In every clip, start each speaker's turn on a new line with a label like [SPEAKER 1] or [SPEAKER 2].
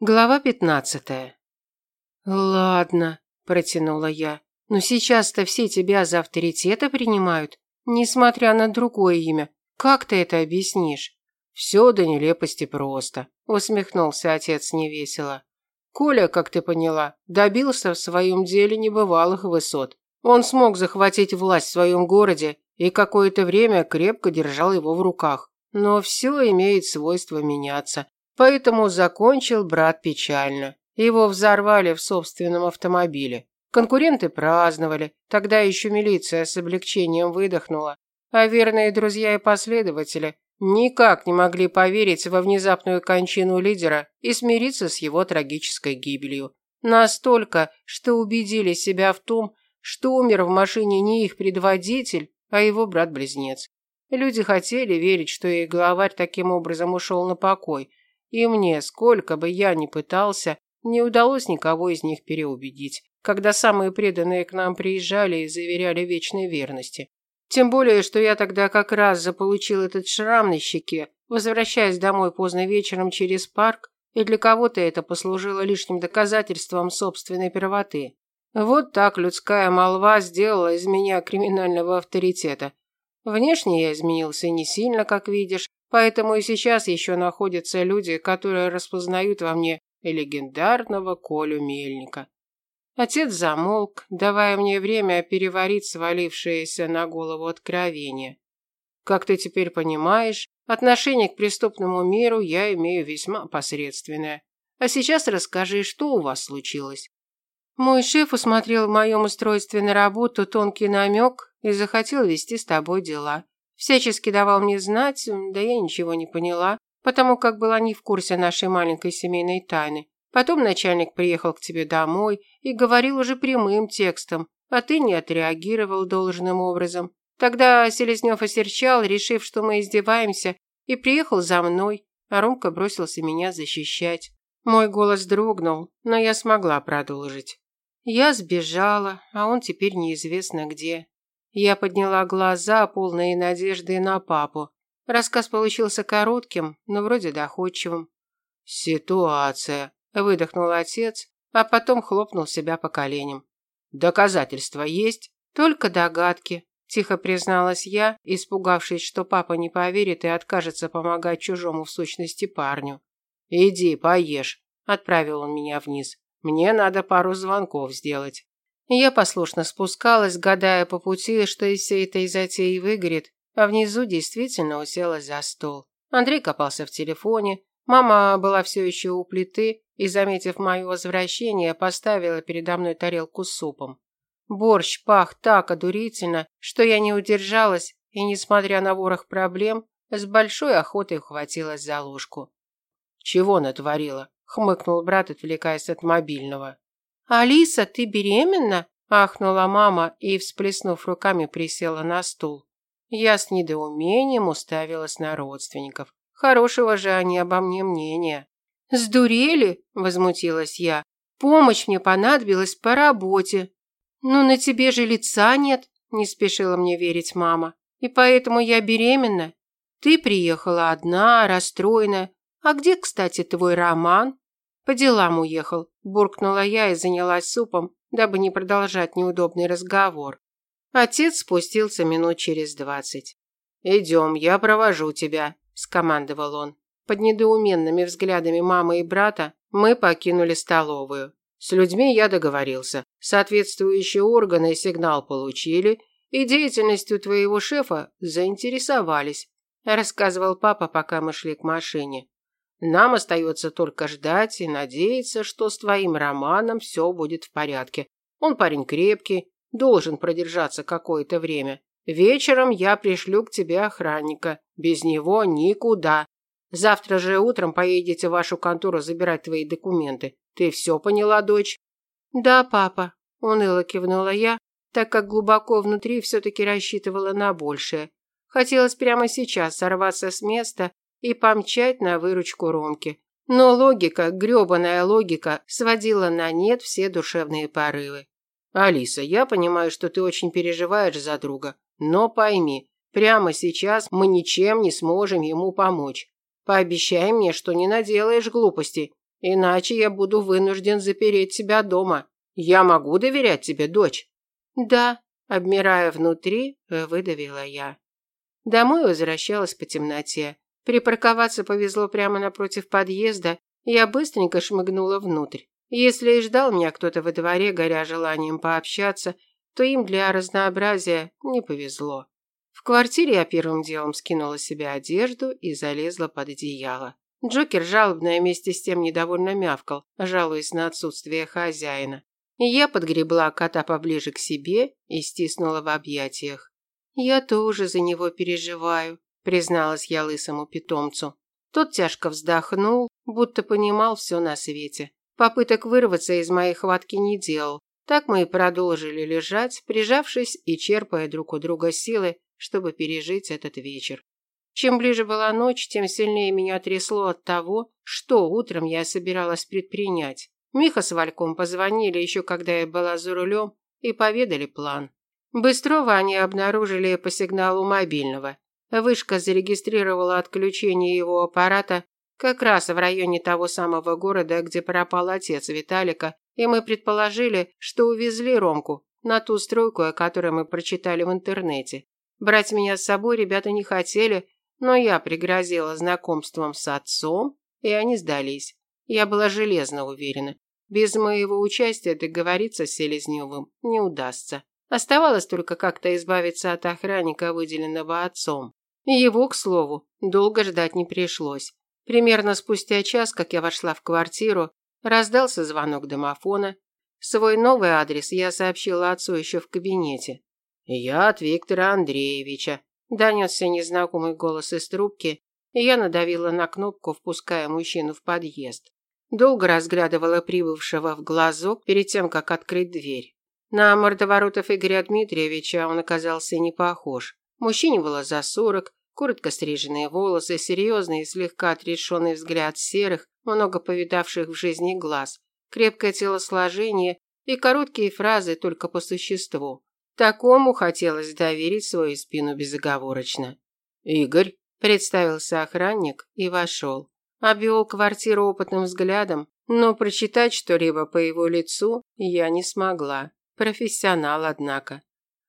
[SPEAKER 1] Глава пятнадцатая. Ладно, протянула я. Но сейчас-то все тебя за авторитета принимают, несмотря на другое имя. Как ты это объяснишь? Все до нелепости просто, усмехнулся отец невесело. Коля, как ты поняла, добился в своем деле небывалых высот. Он смог захватить власть в своем городе и какое-то время крепко держал его в руках. Но все имеет свойство меняться. Поэтому закончил брат печально. Его взорвали в собственном автомобиле. Конкуренты праздновали, тогда еще милиция с облегчением выдохнула, а верные друзья и последователи никак не могли поверить во внезапную кончину лидера и смириться с его трагической гибелью. Настолько, что убедили себя в том, что умер в машине не их предводитель, а его брат-близнец. Люди хотели верить, что их главарь таким образом ушел на покой, и мне, сколько бы я ни пытался, не удалось никого из них переубедить, когда самые преданные к нам приезжали и заверяли вечной верности. Тем более, что я тогда как раз заполучил этот шрам на щеке, возвращаясь домой поздно вечером через парк, и для кого-то это послужило лишним доказательством собственной правоты. Вот так людская молва сделала из меня криминального авторитета. Внешне я изменился не сильно, как видишь, поэтому и сейчас еще находятся люди, которые распознают во мне легендарного Колю Мельника. Отец замолк, давая мне время переварить свалившееся на голову откровение. Как ты теперь понимаешь, отношение к преступному миру я имею весьма посредственное. А сейчас расскажи, что у вас случилось. Мой шеф усмотрел в моем устройстве на работу тонкий намек и захотел вести с тобой дела. Всячески давал мне знать, да я ничего не поняла, потому как была не в курсе нашей маленькой семейной тайны. Потом начальник приехал к тебе домой и говорил уже прямым текстом, а ты не отреагировал должным образом. Тогда Селезнев осерчал, решив, что мы издеваемся, и приехал за мной, а Ромка бросился меня защищать. Мой голос дрогнул, но я смогла продолжить. Я сбежала, а он теперь неизвестно где. Я подняла глаза, полные надежды на папу. Рассказ получился коротким, но вроде доходчивым. «Ситуация», – выдохнул отец, а потом хлопнул себя по коленям. «Доказательства есть?» «Только догадки», – тихо призналась я, испугавшись, что папа не поверит и откажется помогать чужому в сущности парню. «Иди, поешь», – отправил он меня вниз. «Мне надо пару звонков сделать». Я послушно спускалась, гадая по пути, что из всей этой затеи выгорит, а внизу действительно уселась за стол. Андрей копался в телефоне, мама была все еще у плиты и, заметив мое возвращение, поставила передо мной тарелку с супом. Борщ пах так одурительно, что я не удержалась и, несмотря на ворох проблем, с большой охотой ухватилась за ложку. «Чего натворила?» – хмыкнул брат, отвлекаясь от мобильного. «Алиса, ты беременна?» – ахнула мама и, всплеснув руками, присела на стул. Я с недоумением уставилась на родственников. Хорошего же они обо мне мнения. «Сдурели?» – возмутилась я. «Помощь мне понадобилась по работе». «Ну, на тебе же лица нет», – не спешила мне верить мама. «И поэтому я беременна. Ты приехала одна, расстроенная. А где, кстати, твой роман?» «По делам уехал», – буркнула я и занялась супом, дабы не продолжать неудобный разговор. Отец спустился минут через двадцать. «Идем, я провожу тебя», – скомандовал он. Под недоуменными взглядами мамы и брата мы покинули столовую. С людьми я договорился. Соответствующие органы сигнал получили и деятельностью твоего шефа заинтересовались, рассказывал папа, пока мы шли к машине. Нам остается только ждать и надеяться, что с твоим Романом все будет в порядке. Он парень крепкий, Должен продержаться какое-то время. Вечером я пришлю к тебе охранника. Без него никуда. Завтра же утром поедете в вашу контору забирать твои документы. Ты все поняла, дочь? Да, папа, уныло кивнула я, так как глубоко внутри все-таки рассчитывала на большее. Хотелось прямо сейчас сорваться с места и помчать на выручку Ромки. Но логика, грёбаная логика, сводила на нет все душевные порывы. Алиса, я понимаю, что ты очень переживаешь за друга, но пойми, прямо сейчас мы ничем не сможем ему помочь. Пообещай мне, что не наделаешь глупостей, Иначе я буду вынужден запереть себя дома. Я могу доверять тебе, дочь?» «Да», – обмирая внутри, выдавила я. Домой возвращалась по темноте. Припарковаться повезло прямо напротив подъезда, я быстренько шмыгнула внутрь. Если и ждал меня кто-то во дворе, горя желанием пообщаться, то им для разнообразия не повезло. В квартире я первым делом скинула себе одежду и залезла под одеяло. Джокер жалобно и вместе с тем недовольно мявкал, жалуясь на отсутствие хозяина. И я подгребла кота поближе к себе и стиснула в объятиях. «Я тоже за него переживаю», призналась я лысому питомцу. Тот тяжко вздохнул, будто понимал все на свете. Попыток вырваться из моей хватки не делал. Так мы и продолжили лежать, прижавшись и черпая друг у друга силы, чтобы пережить этот вечер. Чем ближе была ночь, тем сильнее меня трясло от того, что утром я собиралась предпринять. Миха с Вальком позвонили еще когда я была за рулем и поведали план. Быстрова они обнаружили по сигналу мобильного. Вышка зарегистрировала отключение его аппарата как раз в районе того самого города, где пропал отец Виталика, и мы предположили, что увезли Ромку на ту стройку, о которой мы прочитали в интернете. Брать меня с собой ребята не хотели, но я пригрозила знакомством с отцом, и они сдались. Я была железно уверена. Без моего участия договориться с Селезневым не удастся. Оставалось только как-то избавиться от охранника, выделенного отцом. Его, к слову, долго ждать не пришлось. Примерно спустя час, как я вошла в квартиру, раздался звонок домофона. Свой новый адрес я сообщила отцу еще в кабинете. «Я от Виктора Андреевича», – донесся незнакомый голос из трубки, и я надавила на кнопку, впуская мужчину в подъезд. Долго разглядывала прибывшего в глазок перед тем, как открыть дверь. На мордоворотов Игоря Дмитриевича он оказался не похож. Мужчине было за сорок, коротко стриженные волосы, серьезный и слегка отрешенный взгляд серых, много повидавших в жизни глаз, крепкое телосложение и короткие фразы только по существу. Такому хотелось доверить свою спину безоговорочно. «Игорь», – представился охранник и вошел. Обвел квартиру опытным взглядом, но прочитать что-либо по его лицу я не смогла. Профессионал, однако.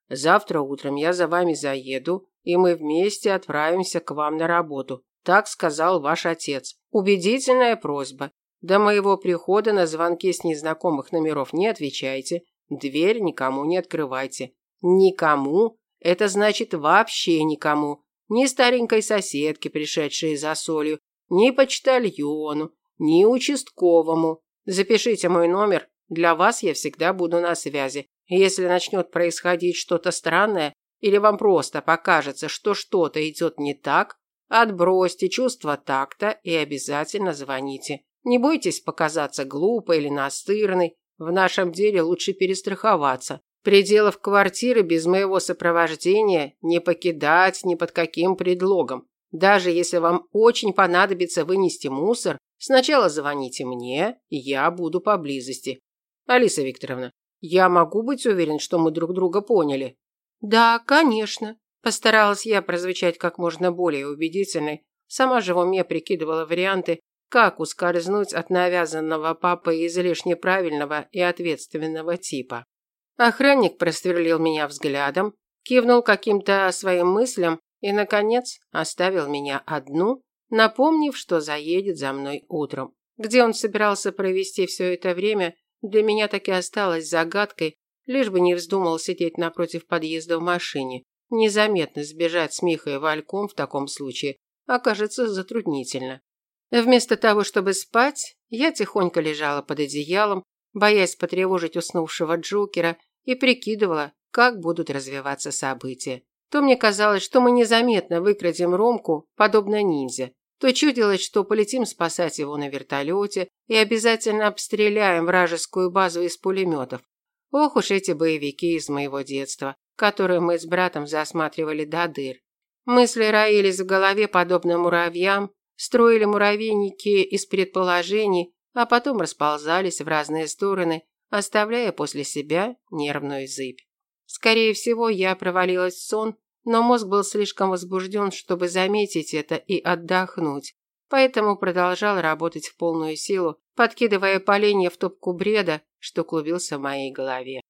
[SPEAKER 1] Завтра утром я за вами заеду, и мы вместе отправимся к вам на работу. Так сказал ваш отец. Убедительная просьба. До моего прихода на звонки с незнакомых номеров не отвечайте. Дверь никому не открывайте. Никому? Это значит вообще никому. Ни старенькой соседке, пришедшей за солью, ни почтальону, ни участковому. Запишите мой номер. Для вас я всегда буду на связи. Если начнет происходить что-то странное, или вам просто покажется, что что-то идет не так, отбросьте чувство такта и обязательно звоните. Не бойтесь показаться глупой или настырной. В нашем деле лучше перестраховаться. Пределов квартиры без моего сопровождения не покидать ни под каким предлогом. Даже если вам очень понадобится вынести мусор, сначала звоните мне, я буду поблизости. Алиса Викторовна, я могу быть уверен, что мы друг друга поняли? Да, конечно. Постаралась я прозвучать как можно более убедительной. Сама же в уме прикидывала варианты, как ускользнуть от навязанного папой излишне правильного и ответственного типа. Охранник просверлил меня взглядом, кивнул каким-то своим мыслям и, наконец, оставил меня одну, напомнив, что заедет за мной утром. Где он собирался провести все это время, для меня так и осталось загадкой, лишь бы не вздумал сидеть напротив подъезда в машине. Незаметно сбежать с Михой Вальком в таком случае окажется затруднительно. Вместо того, чтобы спать, я тихонько лежала под одеялом, боясь потревожить уснувшего Джокера, и прикидывала, как будут развиваться события. То мне казалось, что мы незаметно выкрадем Ромку, подобно ниндзя, то чудилось, что полетим спасать его на вертолете и обязательно обстреляем вражескую базу из пулеметов. Ох уж эти боевики из моего детства, которые мы с братом засматривали до дыр. Мысли роились в голове подобно муравьям, строили муравейники из предположений, а потом расползались в разные стороны, оставляя после себя нервную зыбь. Скорее всего, я провалилась в сон но мозг был слишком возбужден, чтобы заметить это и отдохнуть. поэтому продолжал работать в полную силу, подкидывая поленья в топку бреда, что клубился в моей голове.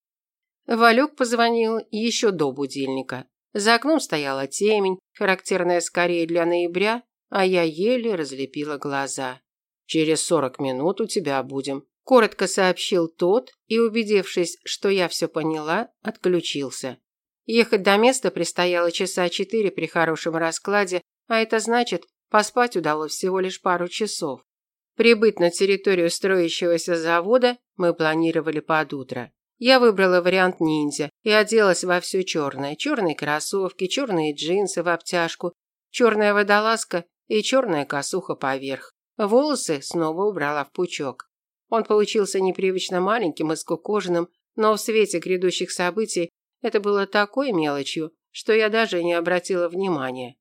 [SPEAKER 1] Валюк позвонил еще до будильника. За окном стояла темень, характерная скорее для ноября, а я еле разлепила глаза. «Через сорок минут у тебя будем», – коротко сообщил тот и, убедившись, что я все поняла, отключился. Ехать до места предстояло часа четыре при хорошем раскладе, а это значит, поспать удалось всего лишь пару часов. Прибыть на территорию строящегося завода мы планировали под утро. Я выбрала вариант ниндзя и оделась во все черное. Черные кроссовки, черные джинсы в обтяжку, черная водолазка и черная косуха поверх. Волосы снова убрала в пучок. Он получился непривычно маленьким и скукоженным, но в свете грядущих событий это было такой мелочью, что я даже не обратила внимания.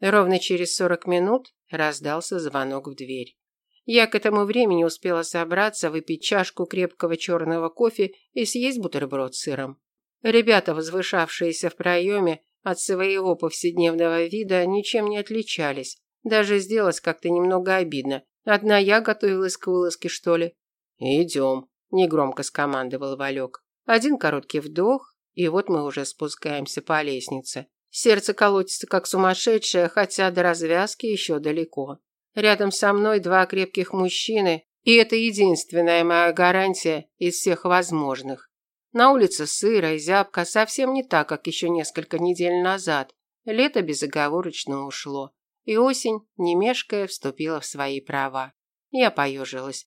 [SPEAKER 1] Ровно через сорок минут раздался звонок в дверь. Я к этому времени успела собраться, выпить чашку крепкого черного кофе и съесть бутерброд с сыром. Ребята, возвышавшиеся в проеме, от своего повседневного вида ничем не отличались. Даже сделалось как-то немного обидно. Одна я готовилась к вылазке, что ли? «Идем», – негромко скомандовал Валек. Один короткий вдох, и вот мы уже спускаемся по лестнице. Сердце колотится как сумасшедшее, хотя до развязки еще далеко. Рядом со мной два крепких мужчины, и это единственная моя гарантия из всех возможных. На улице сыро и зябко, совсем не так, как еще несколько недель назад. Лето безоговорочно ушло, и осень, не мешкая, вступила в свои права. Я поежилась.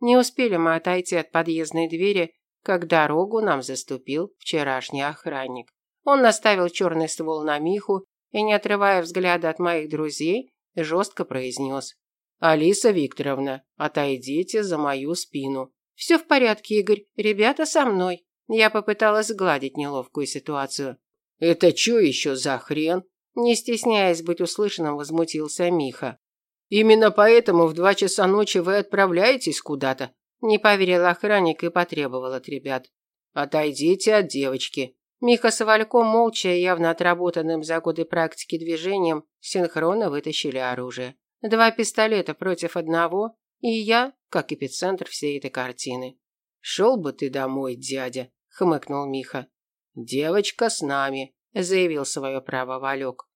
[SPEAKER 1] Не успели мы отойти от подъездной двери, как дорогу нам заступил вчерашний охранник. Он наставил черный ствол на Миху и, не отрывая взгляда от моих друзей, жестко произнес. «Алиса Викторовна, отойдите за мою спину». «Все в порядке, Игорь. Ребята со мной». Я попыталась сгладить неловкую ситуацию. «Это что еще за хрен?» Не стесняясь быть услышанным, возмутился Миха. «Именно поэтому в два часа ночи вы отправляетесь куда-то?» Не поверил охранник и потребовал от ребят. «Отойдите от девочки. Миха с Вальком молча и явно отработанным за годы практики движением синхронно вытащили оружие. Два пистолета против одного, и я, как эпицентр всей этой картины. «Шел бы ты домой, дядя», – хмыкнул Миха. «Девочка с нами», – заявил свое право Валек.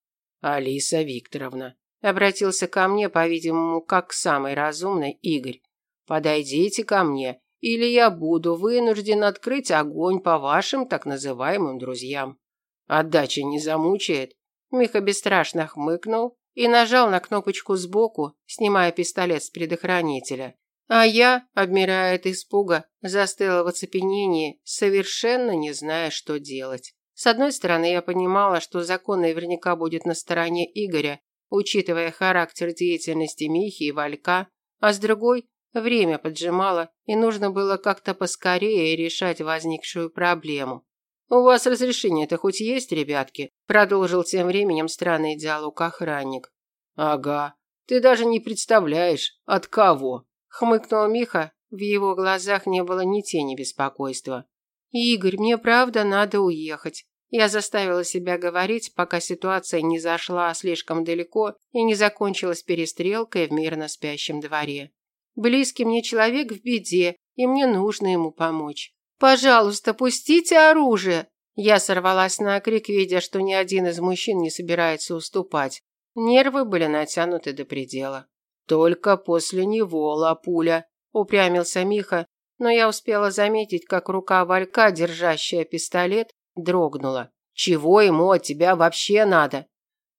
[SPEAKER 1] «Алиса Викторовна», – обратился ко мне, по-видимому, как самый разумный Игорь. «Подойдите ко мне или я буду вынужден открыть огонь по вашим так называемым друзьям. Отдача не замучает. Миха бесстрашно хмыкнул и нажал на кнопочку сбоку, снимая пистолет с предохранителя. А я, обмирая от испуга, застыла в оцепенении, совершенно не зная, что делать. С одной стороны, я понимала, что закон наверняка будет на стороне Игоря, учитывая характер деятельности Михи и Валька, а с другой Время поджимало, и нужно было как-то поскорее решать возникшую проблему. «У вас разрешение-то хоть есть, ребятки?» Продолжил тем временем странный диалог охранник. «Ага. Ты даже не представляешь, от кого?» Хмыкнул Миха. В его глазах не было ни тени беспокойства. «Игорь, мне правда надо уехать». Я заставила себя говорить, пока ситуация не зашла слишком далеко и не закончилась перестрелкой в мирно спящем дворе. Близкий мне человек в беде, и мне нужно ему помочь. Пожалуйста, пустите оружие. Я сорвалась на крик, видя, что ни один из мужчин не собирается уступать. Нервы были натянуты до предела. Только после него, лапуля, упрямился Миха, но я успела заметить, как рука Валька, держащая пистолет, дрогнула. Чего ему от тебя вообще надо?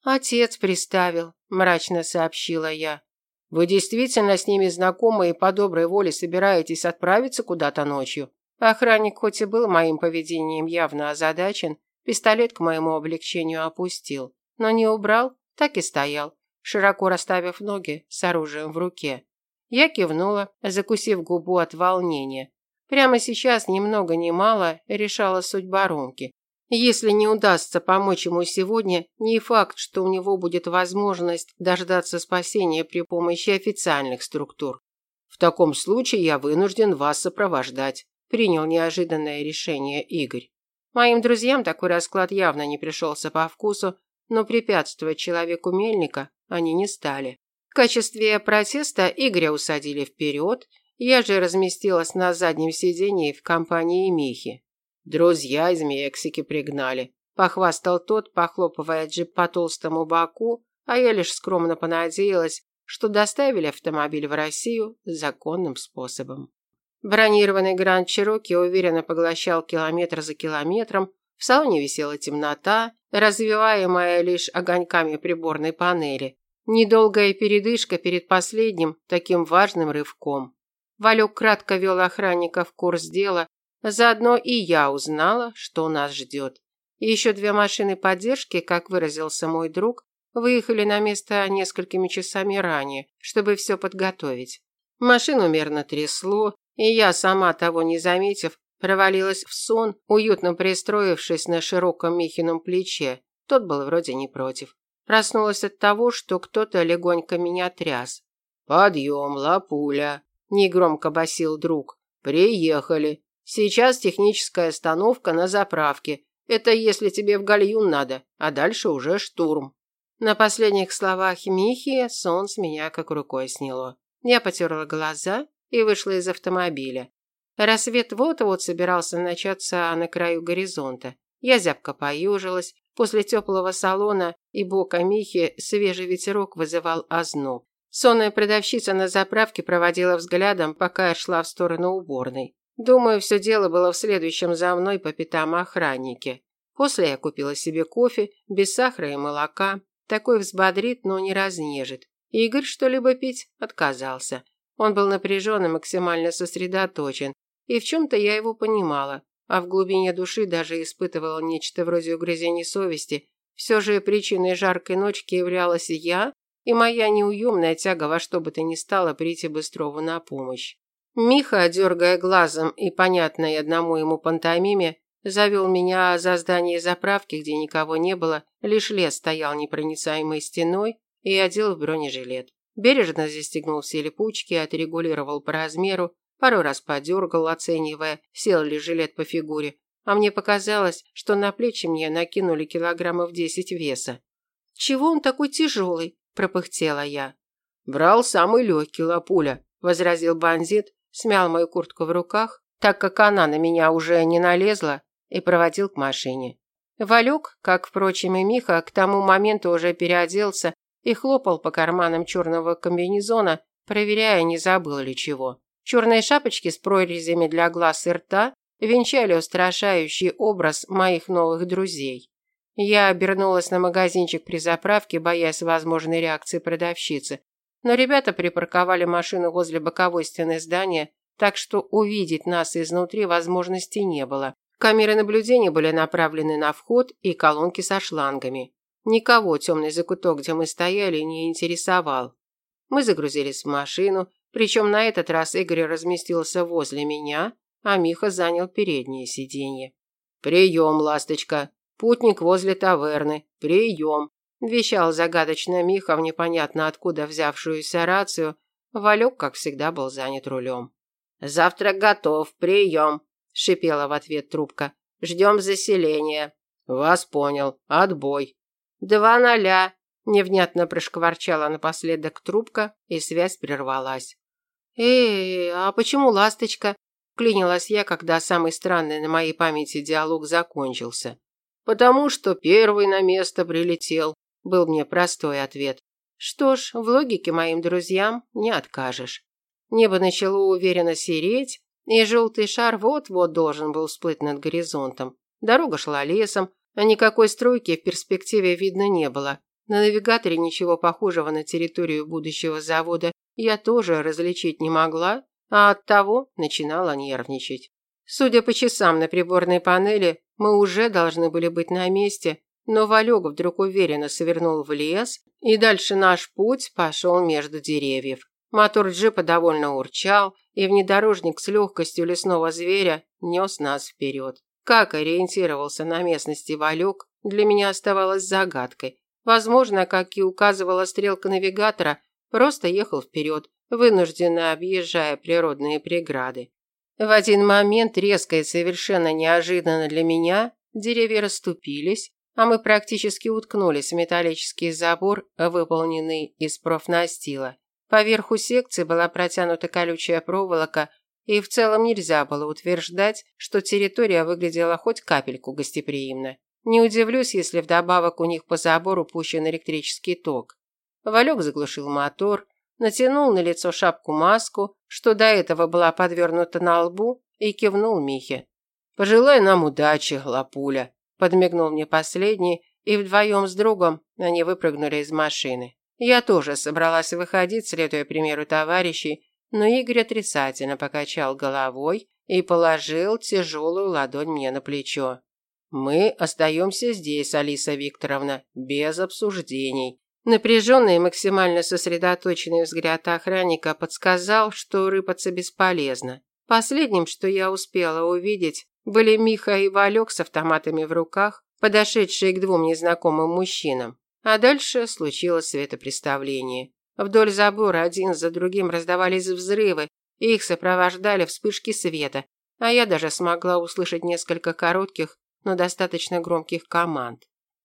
[SPEAKER 1] Отец приставил, мрачно сообщила я. Вы действительно с ними знакомы и по доброй воле собираетесь отправиться куда-то ночью? Охранник хоть и был моим поведением явно озадачен, пистолет к моему облегчению опустил, но не убрал, так и стоял, широко расставив ноги с оружием в руке. Я кивнула, закусив губу от волнения. Прямо сейчас ни много ни мало решала судьба Ромки. Если не удастся помочь ему сегодня, не факт, что у него будет возможность дождаться спасения при помощи официальных структур. В таком случае я вынужден вас сопровождать, принял неожиданное решение Игорь. Моим друзьям такой расклад явно не пришелся по вкусу, но препятствовать человеку мельника они не стали. В качестве протеста Игоря усадили вперед, я же разместилась на заднем сидении в компании Михи. Друзья из Мексики пригнали. Похвастал тот, похлопывая джип по толстому боку, а я лишь скромно понадеялась, что доставили автомобиль в Россию законным способом. Бронированный Гранд Чироки уверенно поглощал километр за километром, в салоне висела темнота, развиваемая лишь огоньками приборной панели. Недолгая передышка перед последним, таким важным рывком. Валек кратко вел охранника в курс дела, заодно и я узнала, что нас ждет. Еще две машины поддержки, как выразился мой друг, выехали на место несколькими часами ранее, чтобы все подготовить. Машину мерно трясло, и я, сама того не заметив, провалилась в сон, уютно пристроившись на широком Михином плече. Тот был вроде не против. Проснулась от того, что кто-то легонько меня тряс. «Подъем, лапуля!» – негромко басил друг. «Приехали. Сейчас техническая остановка на заправке. Это если тебе в гальюн надо, а дальше уже штурм. На последних словах Михи сон с меня как рукой сняло. Я потерла глаза и вышла из автомобиля. Рассвет вот-вот собирался начаться на краю горизонта. Я зябко поежилась. После теплого салона и бока Михи свежий ветерок вызывал озноб. Сонная продавщица на заправке проводила взглядом, пока я шла в сторону уборной. Думаю, все дело было в следующем за мной по пятам охраннике. После я купила себе кофе, без сахара и молока. Такой взбодрит, но не разнежит. Игорь что-либо пить отказался. Он был напряжен и максимально сосредоточен. И в чем-то я его понимала, а в глубине души даже испытывала нечто вроде угрызений совести. Все же причиной жаркой ночки являлась я и моя неуемная тяга во что бы то ни стало прийти Быстрову на помощь. Миха, дергая глазом и понятной одному ему пантомиме, завел меня за здание заправки, где никого не было, лишь лес стоял непроницаемой стеной и одел в бронежилет. Бережно застегнул все липучки, отрегулировал по размеру, пару раз подергал, оценивая, сел ли жилет по фигуре, а мне показалось, что на плечи мне накинули килограммов десять веса. «Чего он такой тяжелый?» – пропыхтела я. «Брал самый легкий лапуля», – возразил бандит, смял мою куртку в руках, так как она на меня уже не налезла, и проводил к машине. Валюк, как, впрочем, и Миха, к тому моменту уже переоделся и хлопал по карманам черного комбинезона, проверяя, не забыл ли чего. Черные шапочки с прорезями для глаз и рта венчали устрашающий образ моих новых друзей. Я обернулась на магазинчик при заправке, боясь возможной реакции продавщицы, но ребята припарковали машину возле боковой стены здания, так что увидеть нас изнутри возможности не было. Камеры наблюдения были направлены на вход и колонки со шлангами. Никого темный закуток, где мы стояли, не интересовал. Мы загрузились в машину, причем на этот раз Игорь разместился возле меня, а Миха занял переднее сиденье. «Прием, ласточка! Путник возле таверны! Прием!» Вещал загадочно Миха в непонятно откуда взявшуюся рацию. Валек, как всегда, был занят рулем. «Завтрак готов, прием!» – шипела в ответ трубка. «Ждем заселения». «Вас понял. Отбой». «Два ноля», – невнятно прошкворчала напоследок трубка, и связь прервалась. «Эй, а почему ласточка?» – клинилась я, когда самый странный на моей памяти диалог закончился. «Потому что первый на место прилетел», был мне простой ответ. Что ж, в логике моим друзьям не откажешь. Небо начало уверенно сереть, и желтый шар вот-вот должен был всплыть над горизонтом. Дорога шла лесом, а никакой стройки в перспективе видно не было. На навигаторе ничего похожего на территорию будущего завода я тоже различить не могла, а оттого начинала нервничать. Судя по часам на приборной панели, мы уже должны были быть на месте, но Валек вдруг уверенно свернул в лес, и дальше наш путь пошел между деревьев. Мотор джипа довольно урчал, и внедорожник с легкостью лесного зверя нес нас вперед. Как ориентировался на местности Валек, для меня оставалось загадкой. Возможно, как и указывала стрелка навигатора, просто ехал вперед, вынужденно объезжая природные преграды. В один момент резко и совершенно неожиданно для меня деревья расступились, а мы практически уткнулись в металлический забор, выполненный из профнастила. Поверху секции была протянута колючая проволока, и в целом нельзя было утверждать, что территория выглядела хоть капельку гостеприимно. Не удивлюсь, если вдобавок у них по забору пущен электрический ток. Валек заглушил мотор, натянул на лицо шапку-маску, что до этого была подвернута на лбу, и кивнул Михе. «Пожелай нам удачи, лапуля», – подмигнул мне последний, и вдвоем с другом они выпрыгнули из машины. Я тоже собралась выходить, следуя примеру товарищей, но Игорь отрицательно покачал головой и положил тяжелую ладонь мне на плечо. «Мы остаемся здесь, Алиса Викторовна, без обсуждений. Напряженный и максимально сосредоточенный взгляд охранника подсказал, что рыпаться бесполезно. Последним, что я успела увидеть, были Миха и Валек с автоматами в руках, подошедшие к двум незнакомым мужчинам. А дальше случилось светопреставление. Вдоль забора один за другим раздавались взрывы, и их сопровождали вспышки света, а я даже смогла услышать несколько коротких, но достаточно громких команд.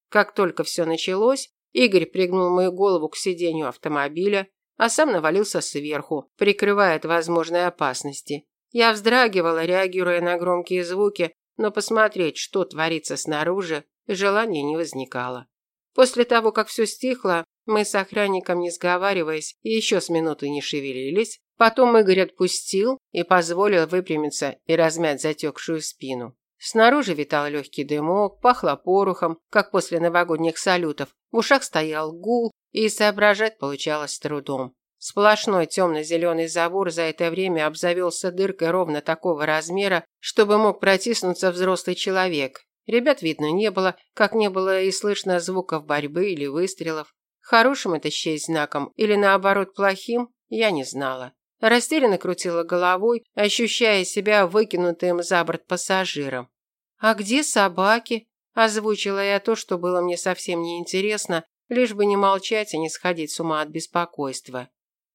[SPEAKER 1] Как только все началось, Игорь пригнул мою голову к сиденью автомобиля, а сам навалился сверху, прикрывая от возможной опасности. Я вздрагивала, реагируя на громкие звуки, но посмотреть, что творится снаружи, желания не возникало. После того, как все стихло, мы с охранником, не сговариваясь, еще с минуты не шевелились. Потом Игорь отпустил и позволил выпрямиться и размять затекшую спину. Снаружи витал легкий дымок, пахло порохом, как после новогодних салютов. В ушах стоял гул, и соображать получалось с трудом. Сплошной темно-зеленый забор за это время обзавелся дыркой ровно такого размера, чтобы мог протиснуться взрослый человек. Ребят видно не было, как не было и слышно звуков борьбы или выстрелов. Хорошим это счесть знаком или наоборот плохим, я не знала. Растерянно крутила головой, ощущая себя выкинутым за борт пассажиром. «А где собаки?» – озвучила я то, что было мне совсем неинтересно, лишь бы не молчать и не сходить с ума от беспокойства.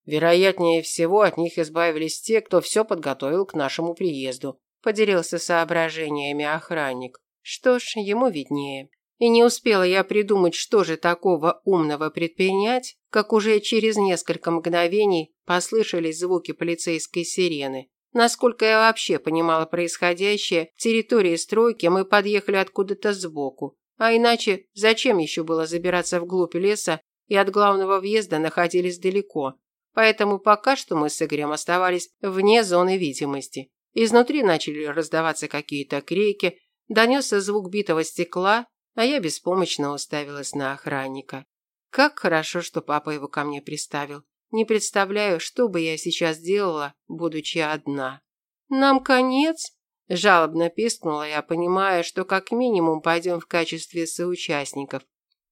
[SPEAKER 1] Вероятнее всего, от них избавились те, кто все подготовил к нашему приезду, поделился соображениями охранник. Что ж, ему виднее. И не успела я придумать, что же такого умного предпринять, как уже через несколько мгновений послышались звуки полицейской сирены. Насколько я вообще понимала происходящее, территории стройки мы подъехали откуда-то сбоку. А иначе зачем еще было забираться вглубь леса и от главного въезда находились далеко. Поэтому пока что мы с Игорем оставались вне зоны видимости. Изнутри начали раздаваться какие-то крики, донесся звук битого стекла, а я беспомощно уставилась на охранника. Как хорошо, что папа его ко мне приставил. Не представляю, что бы я сейчас делала, будучи одна. Нам конец? Жалобно пискнула я, понимая, что как минимум пойдем в качестве соучастников.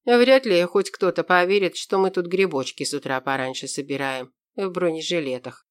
[SPEAKER 1] Вряд ли хоть кто-то поверит, что мы тут грибочки с утра пораньше собираем в бронежилетах.